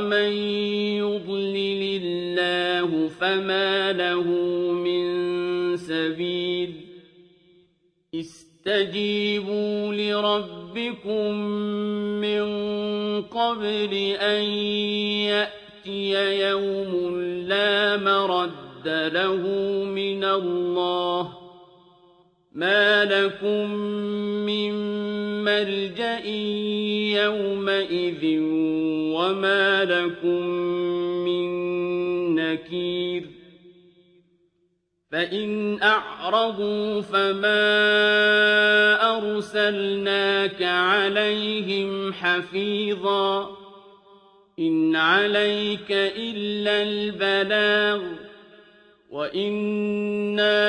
ومن يضلل الله فما له من سبيل استجيبوا لربكم من قبل أن يأتي يوم لا مرد له من الله ما لكم من ملجأ يومئذ وما لكم من نكير فإن أعرضوا فما أرسلناك عليهم حفيظا إن عليك إلا البلاغ وإنا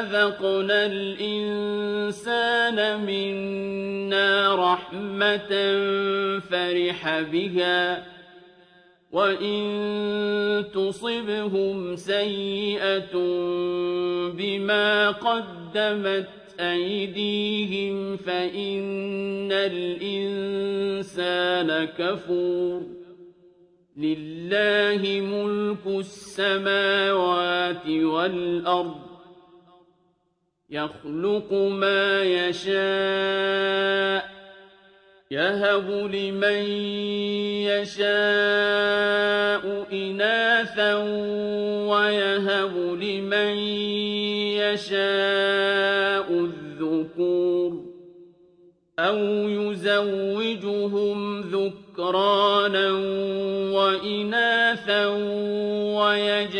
أذقنا الإنسان منا رحمة فرح بها وإن تصبهم سيئة بما قدمت أيديهم فإن الإنسان كفور لله ملك السماوات والأرض يخلق ما يشاء يهب لمن يشاء إناثا ويهب لمن يشاء الذكور أو يزوجهم ذكرانا وإناثا ويجعل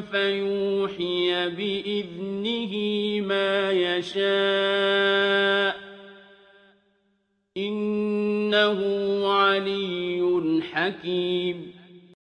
فيوحي بإذنه ما يشاء. إنه علي حكيم.